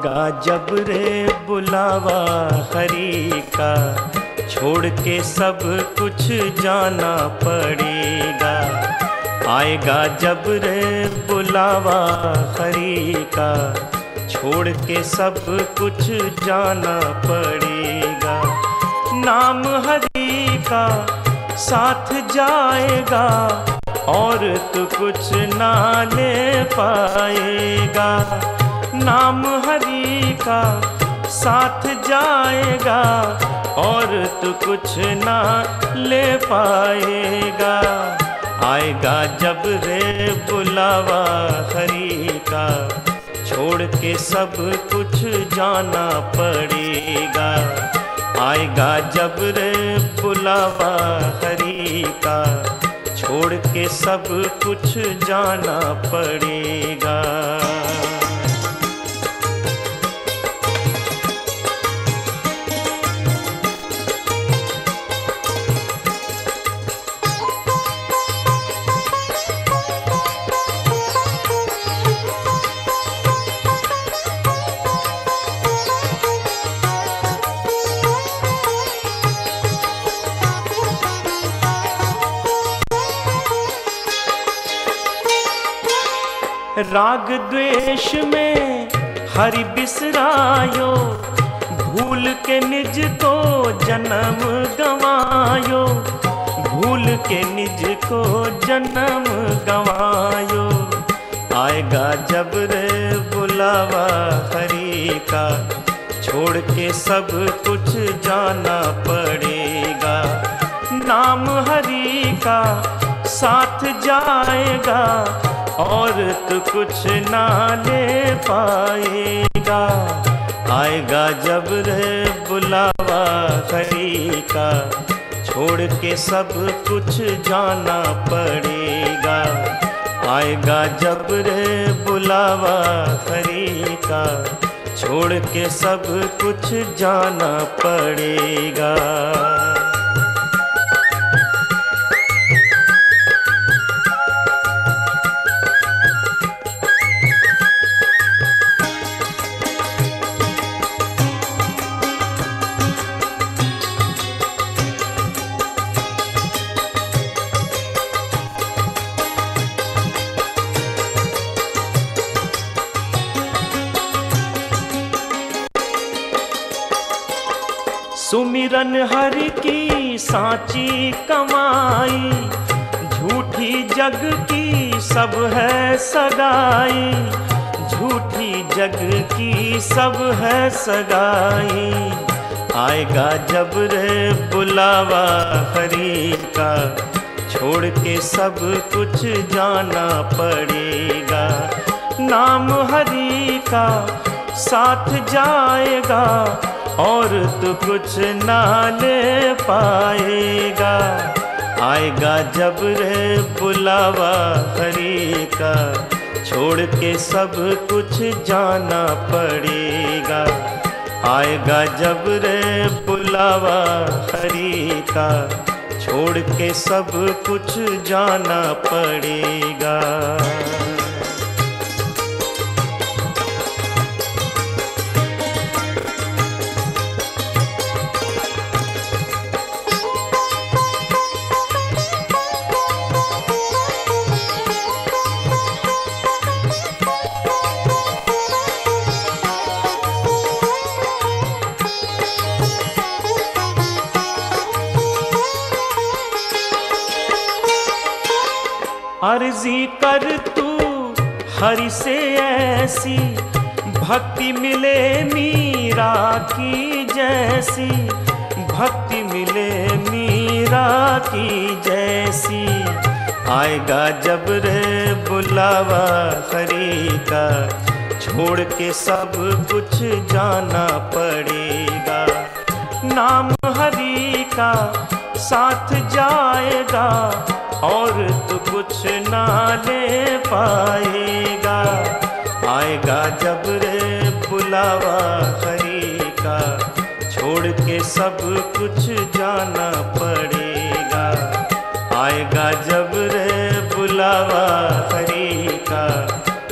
आएगा जब रे बुलावा हरी का। छोड़ के सब कुछ जाना पड़ेगा। आएगा जब रे बुलावा हरी का। छोड़ के सब कुछ जाना पड़ेगा। नाम हरी का साथ जाएगा और तू कुछ ना ले पाएगा। नाम हरि का साथ जाएगा और तू कुछ ना ले पाएगा। आएगा जब रे बुलावा हरि का, छोड़ के सब कुछ जाना पड़ेगा। आएगा जब रे बुलावा हरि का, छोड़ के सब कुछ जाना पड़ेगा। राग द्वेष में हरि बिसरायो, भूल के निज को जन्म गवायो, भूल के निज को जन्म गवायो। आएगा जब रे बुलावा हरि का, छोड़ के सब कुछ जाना पड़ेगा। नाम हरि का साथ जाएगा और तू कुछ ना ले पाएगा। आएगा जब रे बुलावा हरी का छोड़ के सब कुछ जाना पड़ेगा। आएगा जब रे बुलावा हरी का छोड़ के सब कुछ जाना पड़ेगा। सुमिरन हरि की सांची कमाई, झूठी जग की सब है सगाई, झूठी जग की सब है सगाई। आएगा जब रे बुलावा हरि का, छोड़ के सब कुछ जाना पड़ेगा। नाम हरि का साथ जाएगा और तू कुछ ना ले पाएगा। आएगा जब रे बुलावा हरि का छोड़ के सब कुछ जाना पड़ेगा। आएगा जब रे बुलावा हरि का छोड़ के सब कुछ जाना पड़ेगा। अर्जी कर तू, हरि से ऐसी। भक्ति मिले मीरा की जैसी। भक्ति मिले मीरा की जैसी। आएगा जब रे बुलावा हरि का। छोड़ के सब कुछ जाना पड़ेगा। नाम हरि का साथ जाएगा। और तो कुछ ना ले पाएगा। आएगा जब रे बुलावा खरीका। छोड़ के सब कुछ जाना पड़ेगा। आएगा जब रे बुलावा खरीका।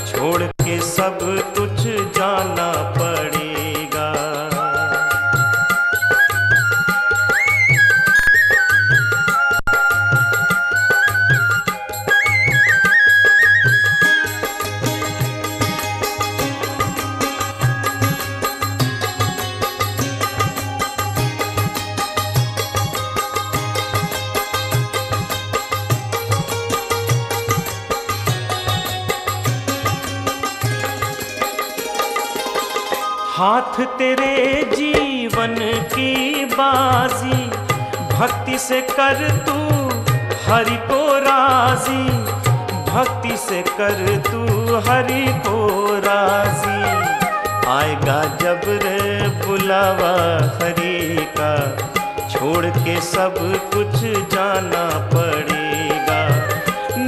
छोड़ हाथ तेरे जीवन की बाजी, भक्ति से कर तू हरि को राज़ी, भक्ति से कर तू हरि को राज़ी। आएगा जब रे बुलावा हरि का, छोड़ के सब कुछ जाना पड़ेगा।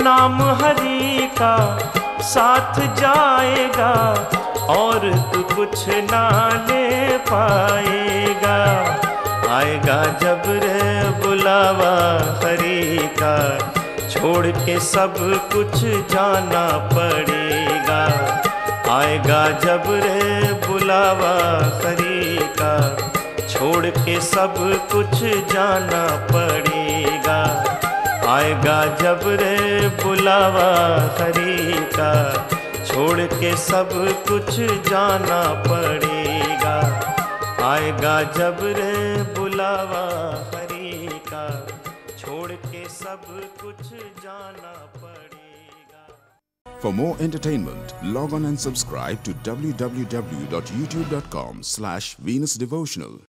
नाम हरि का साथ जाएगा और तू कुछ ना ले पाएगा। आएगा जब रे बुलावा हरि का छोड़ के सब कुछ जाना पड़ेगा। आएगा जब रे बुलावा हरि का छोड़ के सब कुछ जाना पड़ेगा। आएगा जब रे बुलावा हरि का छोड़ के सब कुछ जाना पड़ेगा आएगा जब रे बुलावा हरि का छोड़ के सब कुछ जाना पड़ेगा For more entertainment, log on and subscribe to www.youtube.com slash Venus Devotional.